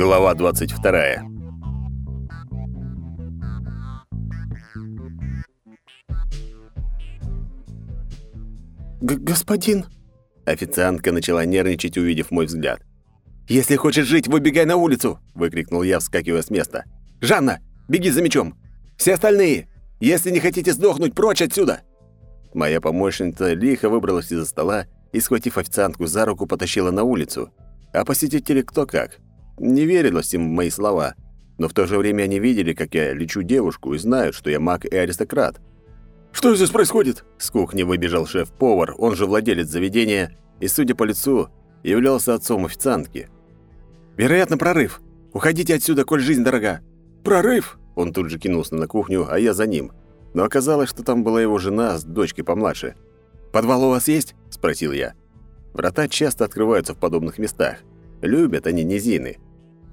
Глава 22. Г «Господин!» Официантка начала нервничать, увидев мой взгляд. «Если хочешь жить, выбегай на улицу!» — выкрикнул я, вскакивая с места. «Жанна, беги за мечом! Все остальные! Если не хотите сдохнуть, прочь отсюда!» Моя помощница лихо выбралась из-за стола и, схватив официантку за руку, потащила на улицу. А посетители кто как. Не верилось им в мои слова, но в то же время они видели, как я лечу девушку и знают, что я маг и аристократ. «Что здесь происходит?» С кухни выбежал шеф-повар, он же владелец заведения, и, судя по лицу, являлся отцом официантки. «Вероятно, прорыв. Уходите отсюда, коль жизнь дорога». «Прорыв?» Он тут же кинулся на кухню, а я за ним. Но оказалось, что там была его жена с дочкой помладше. «Подвал у вас есть?» – спросил я. Врата часто открываются в подобных местах. Любят они низины.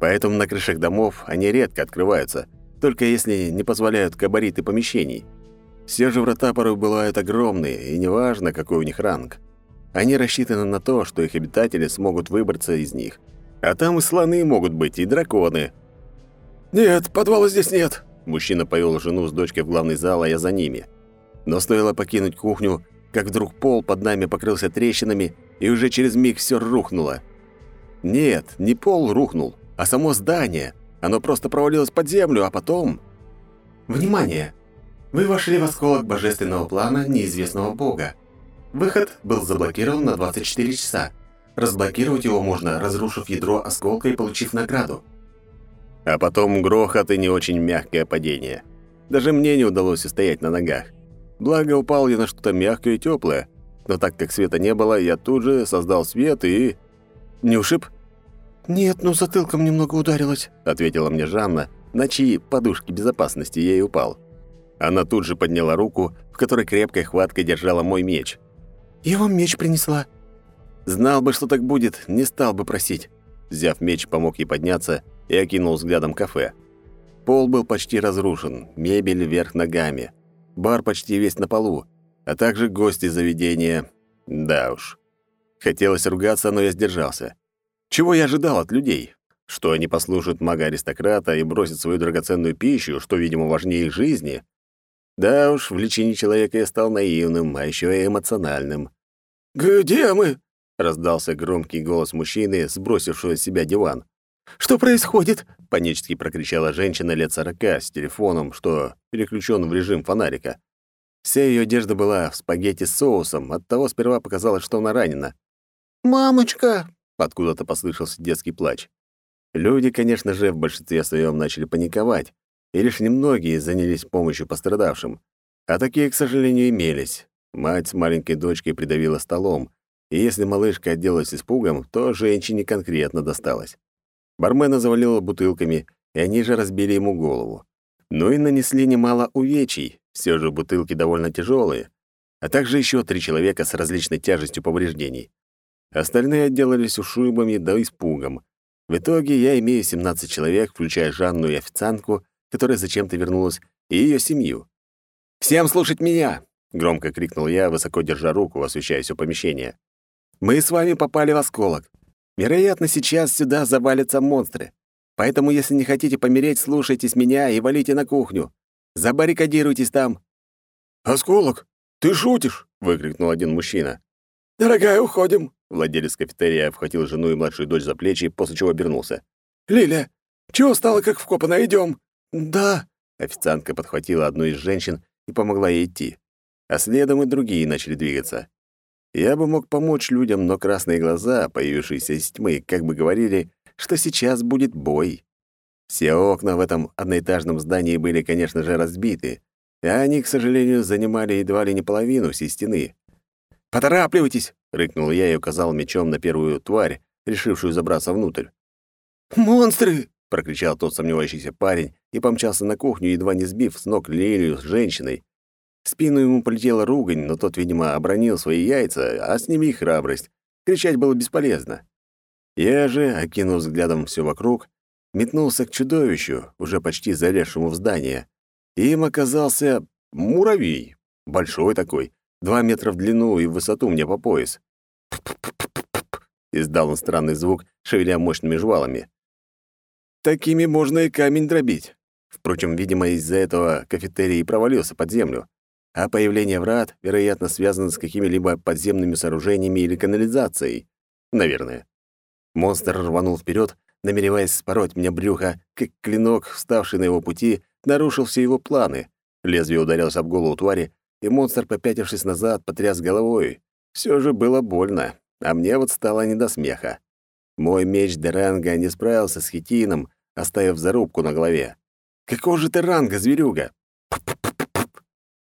Поэтому на крышах домов они редко открываются, только если не позволяют габариты помещений. Все же врата порой бывают огромные, и неважно, какой у них ранг. Они рассчитаны на то, что их обитатели смогут выбраться из них. А там и слоны могут быть, и драконы. «Нет, подвала здесь нет!» Мужчина повел жену с дочкой в главный зал, а я за ними. Но стоило покинуть кухню, как вдруг пол под нами покрылся трещинами, и уже через миг все рухнуло. Нет, не пол рухнул, а само здание. Оно просто провалилось под землю, а потом... Внимание! Вы вошли в осколок божественного плана неизвестного бога. Выход был заблокирован на 24 часа. Разблокировать его можно, разрушив ядро осколка и получив награду. А потом грохот и не очень мягкое падение. Даже мне не удалось устоять на ногах. Благо, упал я на что-то мягкое и теплое. Но так как света не было, я тут же создал свет и... Не ушиб? «Нет, ну затылком немного ударилась», — ответила мне Жанна, на чьи подушки безопасности я и упал. Она тут же подняла руку, в которой крепкой хваткой держала мой меч. «Я вам меч принесла». Знал бы, что так будет, не стал бы просить. Взяв меч, помог ей подняться и окинул взглядом кафе. Пол был почти разрушен, мебель вверх ногами. Бар почти весь на полу, а также гости заведения. Да уж. Хотелось ругаться, но я сдержался. Чего я ожидал от людей? Что они послушают мага-аристократа и бросят свою драгоценную пищу, что, видимо, важнее их жизни? Да уж, в лечении человека я стал наивным, а еще и эмоциональным. «Где мы?» — раздался громкий голос мужчины, сбросившего с себя диван. «Что происходит?» — панически прокричала женщина лет сорока с телефоном, что переключен в режим фонарика. Вся ее одежда была в спагетти с соусом, оттого сперва показалось, что она ранена. «Мамочка!» — откуда-то послышался детский плач. Люди, конечно же, в большинстве своем начали паниковать, и лишь немногие занялись помощью пострадавшим. А такие, к сожалению, имелись. Мать с маленькой дочкой придавила столом, и если малышка отделалась испугом, то женщине конкретно досталось. Бармена завалила бутылками, и они же разбили ему голову. Ну и нанесли немало увечий, все же бутылки довольно тяжелые, а также еще три человека с различной тяжестью повреждений. Остальные отделались ушибами да испугом. В итоге я имею 17 человек, включая Жанну и официантку, которая зачем-то вернулась, и ее семью. «Всем слушать меня!» — громко крикнул я, высоко держа руку, освещая все помещение. «Мы с вами попали в осколок. Вероятно, сейчас сюда завалятся монстры. Поэтому, если не хотите помереть, слушайтесь меня и валите на кухню. Забаррикадируйтесь там». «Осколок? Ты шутишь?» — выкрикнул один мужчина. «Дорогая, уходим!» Владелец кафетерия обхватил жену и младшую дочь за плечи, после чего обернулся. «Лиля, чего стало как вкопано? Идем?» «Да». Официантка подхватила одну из женщин и помогла ей идти. А следом и другие начали двигаться. Я бы мог помочь людям, но красные глаза, появившиеся из тьмы, как бы говорили, что сейчас будет бой. Все окна в этом одноэтажном здании были, конечно же, разбиты, а они, к сожалению, занимали едва ли не половину всей стены. «Поторапливайтесь!» — рыкнул я и указал мечом на первую тварь, решившую забраться внутрь. «Монстры!» — прокричал тот сомневающийся парень и помчался на кухню, едва не сбив с ног Лилию с женщиной. В спину ему полетела ругань, но тот, видимо, обронил свои яйца, а с ними и храбрость. Кричать было бесполезно. Я же, окинув взглядом все вокруг, метнулся к чудовищу, уже почти залезшему в здание. Им оказался муравей, большой такой, Два метра в длину и в высоту мне по пояс. Издал он странный звук, шевеля мощными жвалами. Такими можно и камень дробить. Впрочем, видимо, из-за этого кафетерий провалился под землю. А появление врат, вероятно, связано с какими-либо подземными сооружениями или канализацией. Наверное. Монстр рванул вперед, намереваясь спороть мне брюхо, как клинок, вставший на его пути, нарушил все его планы. Лезвие ударилось об голову твари, и монстр, попятившись назад, потряс головой. Все же было больно, а мне вот стало не до смеха. Мой меч Деранга не справился с хитином, оставив зарубку на голове. «Какого же ты ранга, зверюга?»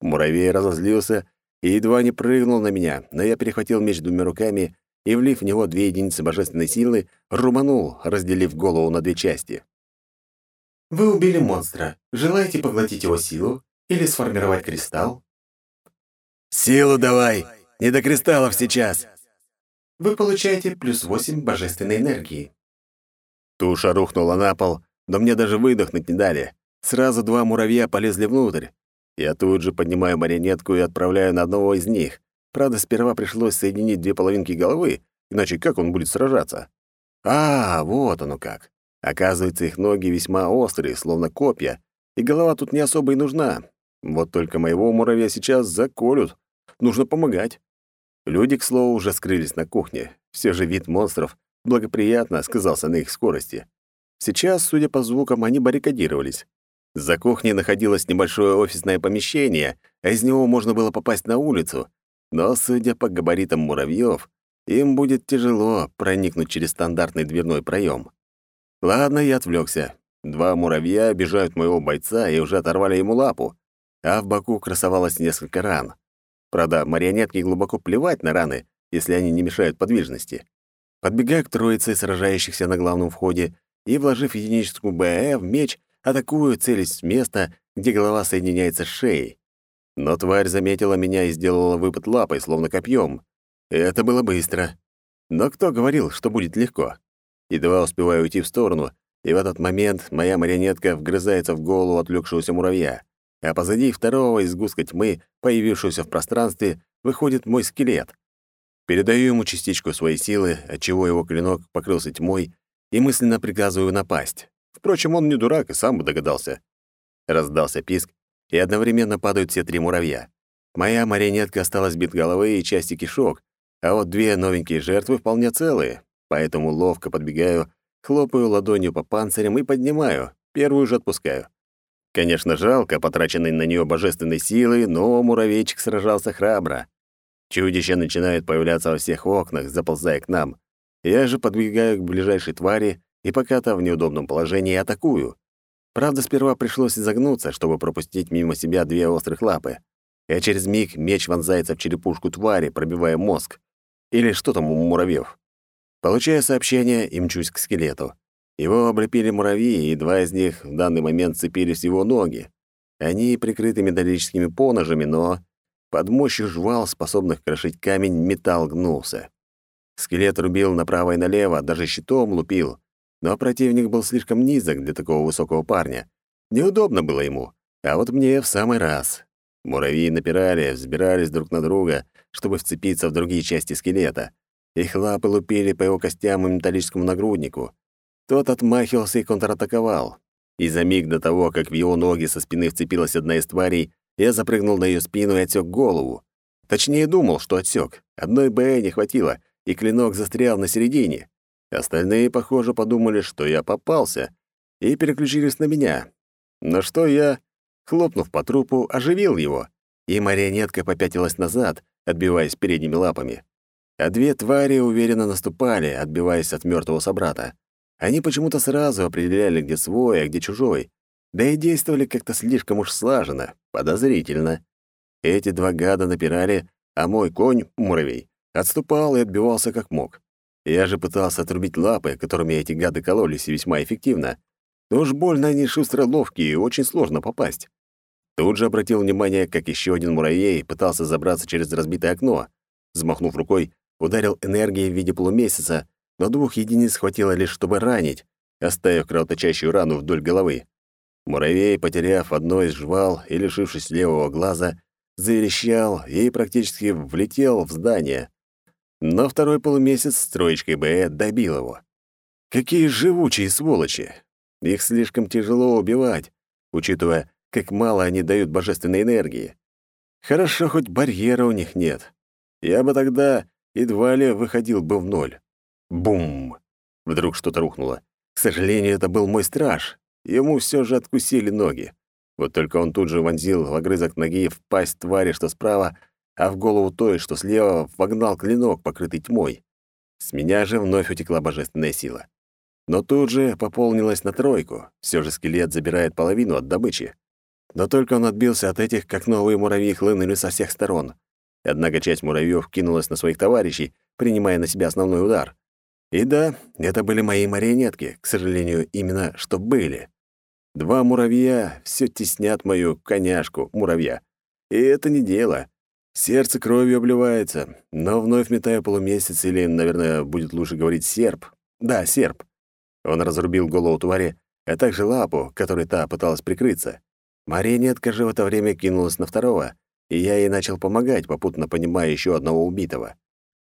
Муравей разозлился и едва не прыгнул на меня, но я перехватил меч двумя руками и, влив в него две единицы божественной силы, руманул, разделив голову на две части. Вы убили монстра. Желаете поглотить его силу или сформировать кристалл? «Силу давай! Не до кристаллов сейчас!» Вы получаете плюс восемь божественной энергии. Туша рухнула на пол, но мне даже выдохнуть не дали. Сразу два муравья полезли внутрь. Я тут же поднимаю марионетку и отправляю на одного из них. Правда, сперва пришлось соединить две половинки головы, иначе как он будет сражаться? А, вот оно как. Оказывается, их ноги весьма острые, словно копья, и голова тут не особо и нужна. Вот только моего муравья сейчас заколют. Нужно помогать. Люди, к слову, уже скрылись на кухне. Все же вид монстров благоприятно сказался на их скорости. Сейчас, судя по звукам, они баррикадировались. За кухней находилось небольшое офисное помещение, а из него можно было попасть на улицу. Но, судя по габаритам муравьев, им будет тяжело проникнуть через стандартный дверной проем. Ладно, я отвлекся. Два муравья обижают моего бойца и уже оторвали ему лапу, а в боку красовалось несколько ран. Правда, марионетке глубоко плевать на раны, если они не мешают подвижности. Подбегаю к троице сражающихся на главном входе и, вложив единическую БЭ в меч, атакую, целясь с места, где голова соединяется с шеей. Но тварь заметила меня и сделала выпад лапой, словно копьем. Это было быстро. Но кто говорил, что будет легко? Едва успеваю уйти в сторону, и в этот момент моя марионетка вгрызается в голову отвлекшегося муравья, а позади второго из гуска тьмы, появившегося в пространстве, выходит мой скелет. Передаю ему частичку своей силы, отчего его клинок покрылся тьмой, и мысленно приказываю напасть. Впрочем, он не дурак и сам бы догадался. Раздался писк, и одновременно падают все три муравья. Моя марионетка осталась бит головы и части кишок, а вот две новенькие жертвы вполне целые, поэтому ловко подбегаю, хлопаю ладонью по панцирям и поднимаю, первую же отпускаю. Конечно, жалко потраченной на нее божественной силы, но муравейчик сражался храбро. Чудища начинают появляться во всех окнах, заползая к нам. Я же подбегаю к ближайшей твари и, пока та в неудобном положении, атакую. Правда, сперва пришлось изогнуться, чтобы пропустить мимо себя две острых лапы. А через миг меч вонзается в черепушку твари, пробивая мозг. Или что там у муравьев. Получаю сообщение и мчусь к скелету. Его облепили муравьи, и два из них в данный момент цепились в его ноги. Они прикрыты металлическими поножами, но под мощью жвал, способных крошить камень, металл гнулся. Скелет рубил направо и налево, даже щитом лупил. Но противник был слишком низок для такого высокого парня. Неудобно было ему, а вот мне в самый раз. Муравьи напирали, взбирались друг на друга, чтобы вцепиться в другие части скелета. Их лапы лупили по его костям и металлическому нагруднику. Тот отмахивался и контратаковал. И за миг до того, как в его ноги со спины вцепилась одна из тварей, я запрыгнул на ее спину и отсек голову. Точнее, думал, что отсек. Одной БЭ не хватило, и клинок застрял на середине. Остальные, похоже, подумали, что я попался, и переключились на меня. Но что я, хлопнув по трупу, оживил его, и марионетка попятилась назад, отбиваясь передними лапами. А две твари уверенно наступали, отбиваясь от мертвого собрата. Они почему-то сразу определяли, где свой, а где чужой. Да и действовали как-то слишком уж слаженно, подозрительно. Эти два гада напирали, а мой конь, муравей, отступал и отбивался как мог. Я же пытался отрубить лапы, которыми эти гады кололись, весьма эффективно. Но уж больно они шустро ловкие, и очень сложно попасть. Тут же обратил внимание, как еще один муравей пытался забраться через разбитое окно. Взмахнув рукой, ударил энергией в виде полумесяца, но двух единиц хватило лишь, чтобы ранить, оставив кровоточащую рану вдоль головы. Муравей, потеряв одно из жвал и лишившись левого глаза, заверещал и практически влетел в здание. Но второй полумесяц с троечкой Б добил его. Какие живучие сволочи! Их слишком тяжело убивать, учитывая, как мало они дают божественной энергии. Хорошо, хоть барьера у них нет. Я бы тогда едва ли выходил бы в ноль. Бум! Вдруг что-то рухнуло. К сожалению, это был мой страж. Ему все же откусили ноги. Вот только он тут же вонзил в огрызок ноги в пасть твари, что справа, а в голову той, что слева, вогнал клинок, покрытый тьмой. С меня же вновь утекла божественная сила. Но тут же пополнилась на тройку. Все же скелет забирает половину от добычи. Но только он отбился от этих, как новые муравьи хлынули со всех сторон. Однако часть муравьев кинулась на своих товарищей, принимая на себя основной удар. И да, это были мои марионетки, к сожалению, именно что были. Два муравья все теснят мою коняшку, муравья. И это не дело. Сердце кровью обливается, но вновь метаю полумесяц или, наверное, будет лучше говорить серп. Да, серп. Он разрубил голову твари, а также лапу, которой та пыталась прикрыться. Марионетка же в это время кинулась на второго, и я ей начал помогать, попутно понимая еще одного убитого.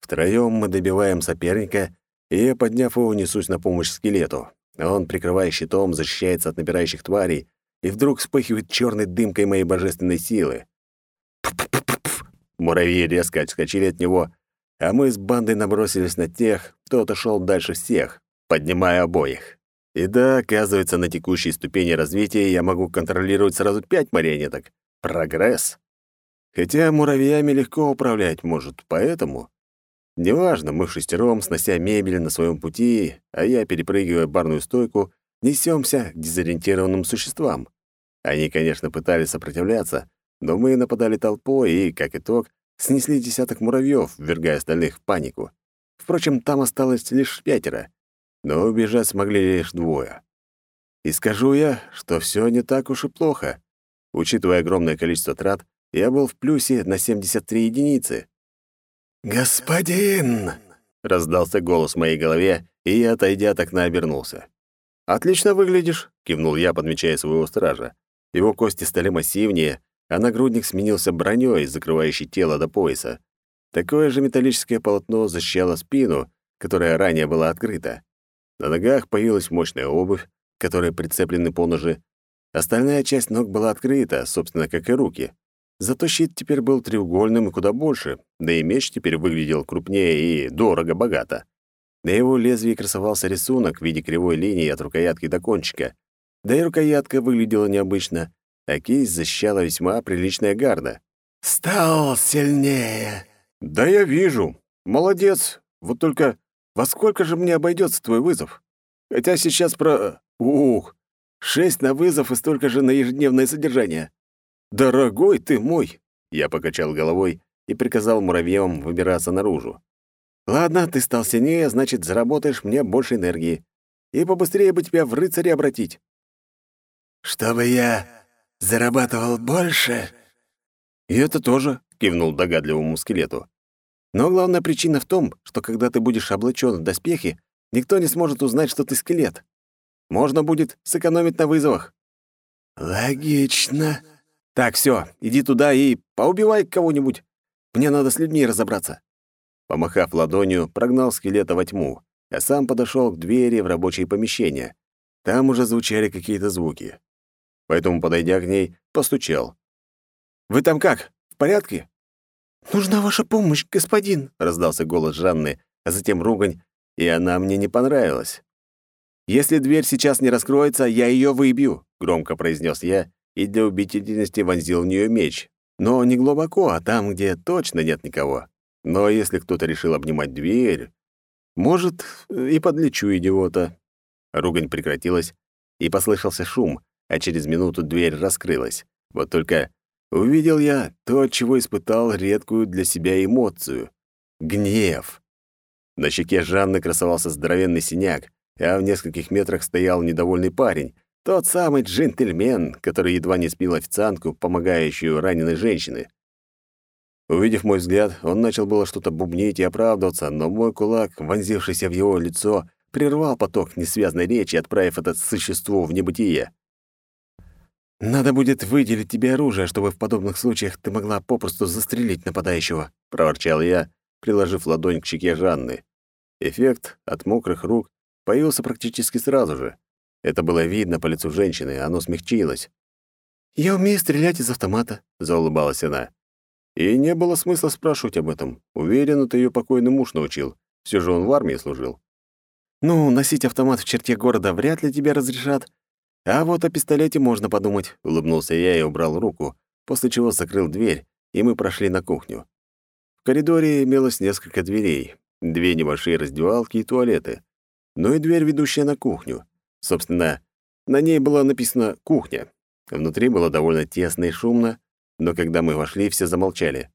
Втроем мы добиваем соперника, и я, подняв его, несусь на помощь скелету. Он, прикрывая щитом, защищается от напирающих тварей, и вдруг вспыхивает черной дымкой моей божественной силы. Муравьи резко отскочили от него, а мы с бандой набросились на тех, кто отошел дальше всех, поднимая обоих. И да, оказывается, на текущей ступени развития я могу контролировать сразу пять марионеток. Прогресс. Хотя муравьями легко управлять может, поэтому... Неважно, мы шестером, снося мебель на своем пути, а я, перепрыгивая барную стойку, несемся к дезориентированным существам. Они, конечно, пытались сопротивляться, но мы нападали толпой и, как итог, снесли десяток муравьев, ввергая остальных в панику. Впрочем, там осталось лишь пятеро, но убежать смогли лишь двое. И скажу я, что все не так уж и плохо. Учитывая огромное количество трат, я был в плюсе на 73 единицы. «Господин!» — раздался голос в моей голове, и я, отойдя, так на обернулся. «Отлично выглядишь», — кивнул я, подмечая своего стража. Его кости стали массивнее, а нагрудник сменился броней, закрывающей тело до пояса. Такое же металлическое полотно защищало спину, которая ранее была открыта. На ногах появилась мощная обувь, которой прицеплены поножи. Остальная часть ног была открыта, собственно, как и руки. Зато щит теперь был треугольным и куда больше, да и меч теперь выглядел крупнее и дорого-богато. На его лезвии красовался рисунок в виде кривой линии от рукоятки до кончика. Да и рукоятка выглядела необычно а кисть защищала весьма приличная гарда. «Стал сильнее!» «Да я вижу. Молодец. Вот только во сколько же мне обойдется твой вызов? Хотя сейчас про... Ух! Шесть на вызов и столько же на ежедневное содержание. Дорогой ты мой!» Я покачал головой и приказал муравьям выбираться наружу. «Ладно, ты стал сильнее, значит, заработаешь мне больше энергии. И побыстрее бы тебя в рыцаре обратить». «Чтобы я зарабатывал больше?» «И это тоже», — кивнул догадливому скелету. «Но главная причина в том, что когда ты будешь облачен в доспехи, никто не сможет узнать, что ты скелет. Можно будет сэкономить на вызовах». «Логично». «Так, все, иди туда и поубивай кого-нибудь. Мне надо с людьми разобраться». Помахав ладонью, прогнал скелета во тьму, а сам подошел к двери в рабочее помещение. Там уже звучали какие-то звуки поэтому, подойдя к ней, постучал. «Вы там как? В порядке?» «Нужна ваша помощь, господин», — раздался голос Жанны, а затем ругань, и она мне не понравилась. «Если дверь сейчас не раскроется, я ее выбью», — громко произнес я и для убедительности вонзил в нее меч. Но не глубоко, а там, где точно нет никого. Но если кто-то решил обнимать дверь, может, и подлечу идиота. Ругань прекратилась, и послышался шум, а через минуту дверь раскрылась. Вот только увидел я то, чего испытал редкую для себя эмоцию — гнев. На щеке Жанны красовался здоровенный синяк, а в нескольких метрах стоял недовольный парень, тот самый джентльмен, который едва не спил официантку, помогающую раненой женщине. Увидев мой взгляд, он начал было что-то бубнить и оправдываться, но мой кулак, вонзившийся в его лицо, прервал поток несвязной речи, отправив это существо в небытие. «Надо будет выделить тебе оружие, чтобы в подобных случаях ты могла попросту застрелить нападающего», — проворчал я, приложив ладонь к щеке Жанны. Эффект от мокрых рук появился практически сразу же. Это было видно по лицу женщины, оно смягчилось. «Я умею стрелять из автомата», — заулыбалась она. И не было смысла спрашивать об этом. Уверен, это ее покойный муж научил. Все же он в армии служил. «Ну, носить автомат в черте города вряд ли тебе разрешат. А вот о пистолете можно подумать», — улыбнулся я и убрал руку, после чего закрыл дверь, и мы прошли на кухню. В коридоре имелось несколько дверей, две небольшие раздевалки и туалеты, ну и дверь, ведущая на кухню. Собственно, на ней было написано «кухня». Внутри было довольно тесно и шумно, но когда мы вошли, все замолчали.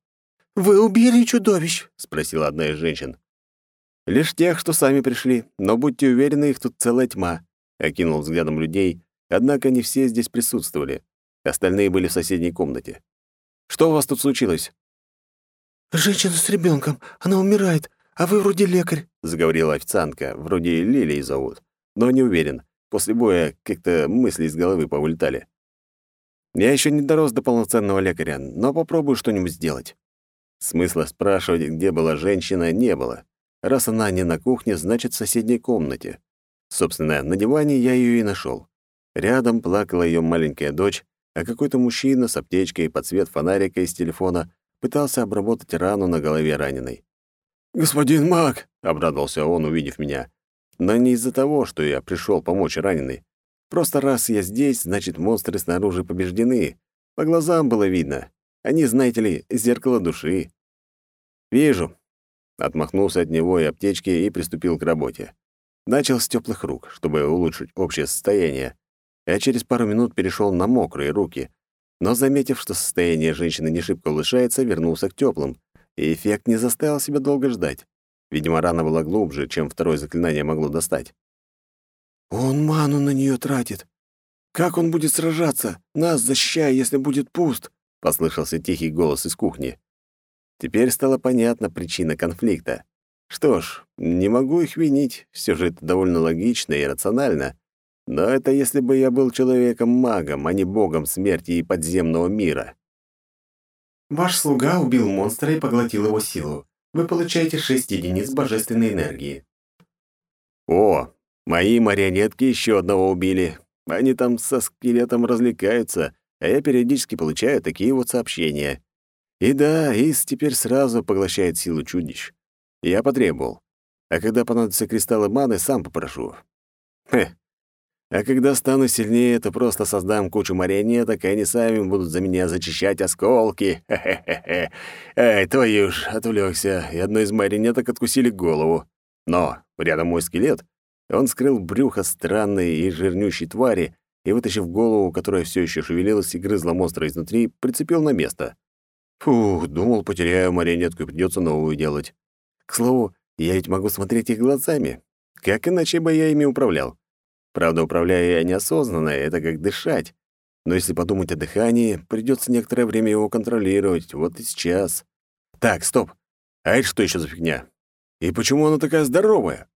«Вы убили чудовищ?» — спросила одна из женщин. «Лишь тех, что сами пришли, но будьте уверены, их тут целая тьма», — окинул взглядом людей, однако не все здесь присутствовали. Остальные были в соседней комнате. «Что у вас тут случилось?» «Женщина с ребенком, она умирает, а вы вроде лекарь», — заговорила официантка, вроде Лилией зовут, но не уверен. После боя как-то мысли из головы повылетали. Я еще не дорос до полноценного лекаря, но попробую что-нибудь сделать. Смысла спрашивать, где была женщина, не было. Раз она не на кухне, значит, в соседней комнате. Собственно, на диване я ее и нашел. Рядом плакала ее маленькая дочь, а какой-то мужчина с аптечкой под свет фонарика из телефона пытался обработать рану на голове раненой. «Господин Мак!» — обрадовался он, увидев меня. Но не из-за того, что я пришел помочь раненой. Просто раз я здесь, значит, монстры снаружи побеждены. По глазам было видно. Они, знаете ли, зеркало души. «Вижу». Отмахнулся от него и аптечки и приступил к работе. Начал с теплых рук, чтобы улучшить общее состояние, а через пару минут перешел на мокрые руки. Но, заметив, что состояние женщины не шибко улучшается, вернулся к теплым, и эффект не заставил себя долго ждать. Видимо, рана была глубже, чем второе заклинание могло достать. Он ману на нее тратит. Как он будет сражаться, нас защищая, если будет пуст?» — послышался тихий голос из кухни. Теперь стала понятна причина конфликта. Что ж, не могу их винить, все же это довольно логично и рационально. Но это если бы я был человеком-магом, а не богом смерти и подземного мира. Ваш слуга убил монстра и поглотил его силу. Вы получаете 6 единиц божественной энергии. О, Мои марионетки еще одного убили. Они там со скелетом развлекаются, а я периодически получаю такие вот сообщения. И да, Ис теперь сразу поглощает силу чудищ. Я потребовал. А когда понадобятся кристаллы маны, сам попрошу. Хе. А когда стану сильнее, то просто создам кучу марионеток, и они сами будут за меня зачищать осколки. Хе-хе-хе. Эй, твою ж, отвлекся, и одной из марионеток откусили голову. Но рядом мой скелет — он скрыл брюхо странной и жирнющей твари и, вытащив голову, которая все еще шевелилась и грызла монстра изнутри, прицепил на место. Фух, думал, потеряю марионетку и придется новую делать. К слову, я ведь могу смотреть их глазами. Как иначе бы я ими управлял? Правда, управляю я неосознанно, это как дышать. Но если подумать о дыхании, придется некоторое время его контролировать, вот и сейчас. Так, стоп. А это что еще за фигня? И почему она такая здоровая?